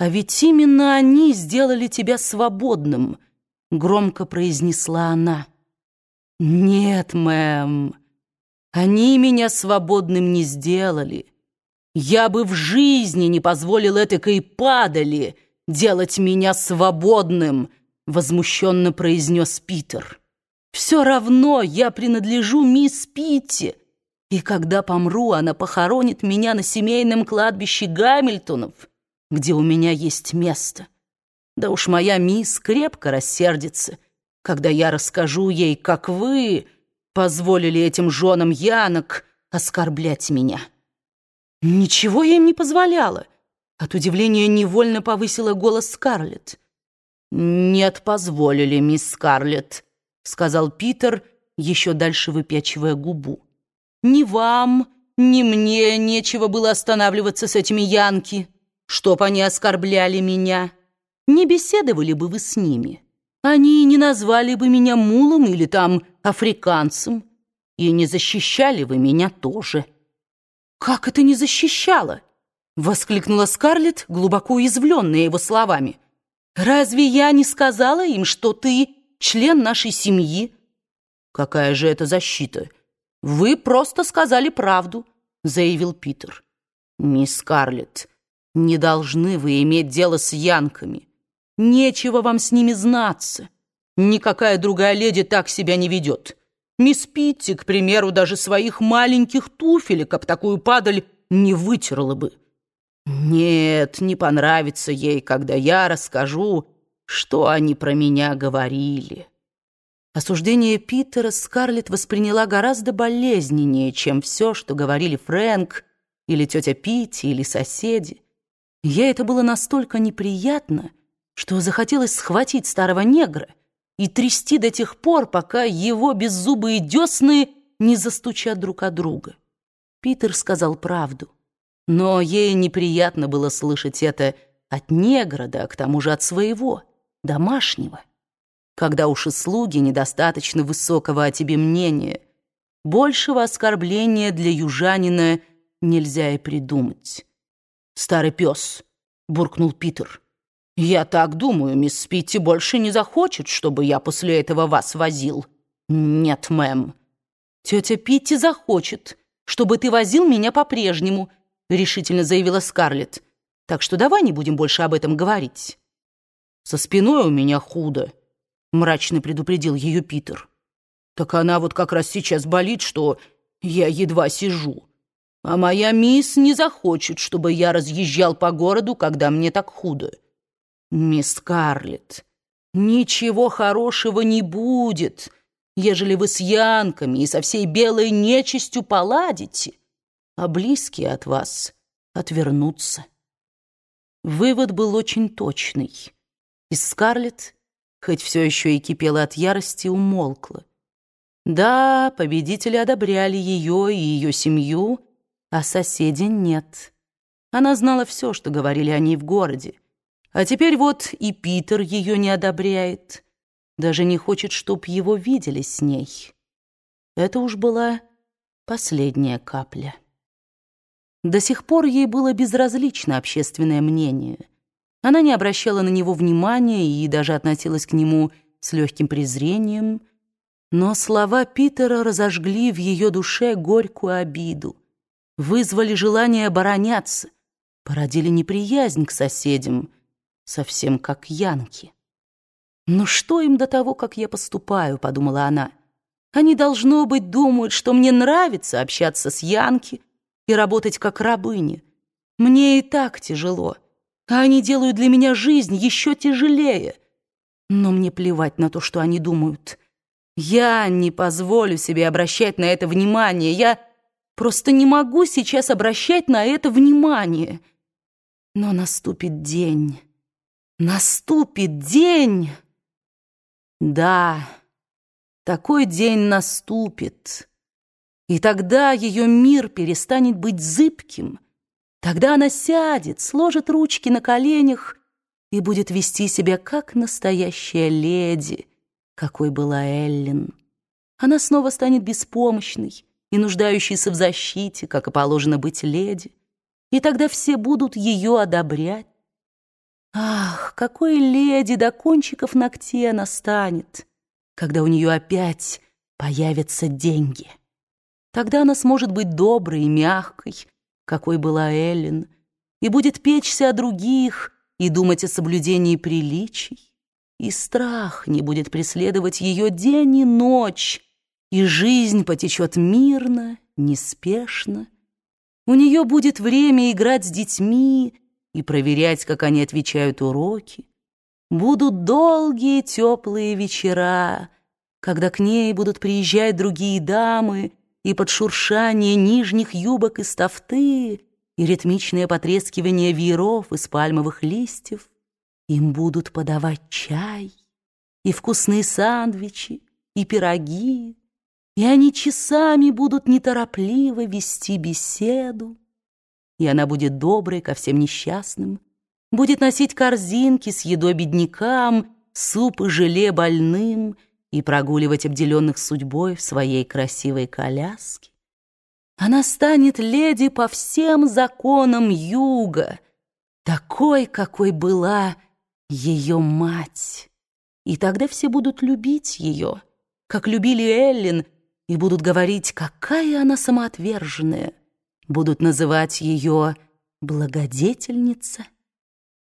«А ведь именно они сделали тебя свободным», — громко произнесла она. «Нет, мэм, они меня свободным не сделали. Я бы в жизни не позволил этакой падали делать меня свободным», — возмущенно произнес Питер. «Все равно я принадлежу мисс Питти, и когда помру, она похоронит меня на семейном кладбище Гамильтонов» где у меня есть место. Да уж моя мисс крепко рассердится, когда я расскажу ей, как вы позволили этим женам Янок оскорблять меня. Ничего я им не позволяла. От удивления невольно повысила голос Скарлетт. «Нет, позволили, мисс Скарлетт», — сказал Питер, еще дальше выпячивая губу. «Ни вам, ни мне нечего было останавливаться с этими янки» чтоб они оскорбляли меня. Не беседовали бы вы с ними. Они не назвали бы меня мулом или там африканцем, и не защищали вы меня тоже. «Как это не защищало?» — воскликнула Скарлетт, глубоко уязвленная его словами. «Разве я не сказала им, что ты член нашей семьи?» «Какая же это защита? Вы просто сказали правду», — заявил Питер. «Мисс Скарлетт, не должны вы иметь дело с янками. Нечего вам с ними знаться. Никакая другая леди так себя не ведет. Мисс Питти, к примеру, даже своих маленьких туфелек об такую падаль не вытерла бы. Нет, не понравится ей, когда я расскажу, что они про меня говорили. Осуждение Питера Скарлетт восприняла гораздо болезненнее, чем все, что говорили Фрэнк или тетя Питти или соседи. Ей это было настолько неприятно, что захотелось схватить старого негра и трясти до тех пор, пока его беззубые десны не застучат друг от друга. Питер сказал правду, но ей неприятно было слышать это от негра, да к тому же от своего, домашнего. Когда уж и слуги недостаточно высокого о тебе мнения, большего оскорбления для южанина нельзя и придумать. «Старый пес», — буркнул Питер. «Я так думаю, мисс Питти больше не захочет, чтобы я после этого вас возил». «Нет, мэм». «Тетя Питти захочет, чтобы ты возил меня по-прежнему», — решительно заявила Скарлетт. «Так что давай не будем больше об этом говорить». «Со спиной у меня худо», — мрачно предупредил ее Питер. «Так она вот как раз сейчас болит, что я едва сижу». А моя мисс не захочет, чтобы я разъезжал по городу, когда мне так худо. Мисс Карлетт, ничего хорошего не будет, ежели вы с янками и со всей белой нечистью поладите, а близкие от вас отвернутся. Вывод был очень точный. И Скарлетт, хоть все еще и кипела от ярости, умолкла. Да, победители одобряли ее и ее семью, а соседей нет. Она знала все, что говорили о ней в городе. А теперь вот и Питер ее не одобряет. Даже не хочет, чтоб его видели с ней. Это уж была последняя капля. До сих пор ей было безразлично общественное мнение. Она не обращала на него внимания и даже относилась к нему с легким презрением. Но слова Питера разожгли в ее душе горькую обиду вызвали желание обороняться, породили неприязнь к соседям, совсем как янки. «Ну что им до того, как я поступаю?» — подумала она. «Они, должно быть, думают, что мне нравится общаться с янки и работать как рабыня. Мне и так тяжело, а они делают для меня жизнь еще тяжелее. Но мне плевать на то, что они думают. Я не позволю себе обращать на это внимание. Я...» Просто не могу сейчас обращать на это внимание. Но наступит день. Наступит день. Да, такой день наступит. И тогда ее мир перестанет быть зыбким. Тогда она сядет, сложит ручки на коленях и будет вести себя как настоящая леди, какой была Эллен. Она снова станет беспомощной, и нуждающейся в защите, как и положено быть леди, и тогда все будут ее одобрять. Ах, какой леди до кончиков ногтей она станет, когда у нее опять появятся деньги. Тогда она сможет быть доброй и мягкой, какой была Эллен, и будет печься о других и думать о соблюдении приличий. И страх не будет преследовать ее день и ночь, и жизнь потечет мирно, неспешно. У нее будет время играть с детьми и проверять, как они отвечают уроки. Будут долгие теплые вечера, когда к ней будут приезжать другие дамы, и под шуршание нижних юбок из тафты и ритмичное потрескивание вееров из пальмовых листьев им будут подавать чай и вкусные сандвичи, и пироги, и они часами будут неторопливо вести беседу, и она будет доброй ко всем несчастным, будет носить корзинки с едой беднякам, суп и желе больным и прогуливать обделенных судьбой в своей красивой коляске. Она станет леди по всем законам юга, такой, какой была ее мать. И тогда все будут любить ее, как любили Эллин, и будут говорить, какая она самоотверженная. Будут называть ее благодетельница.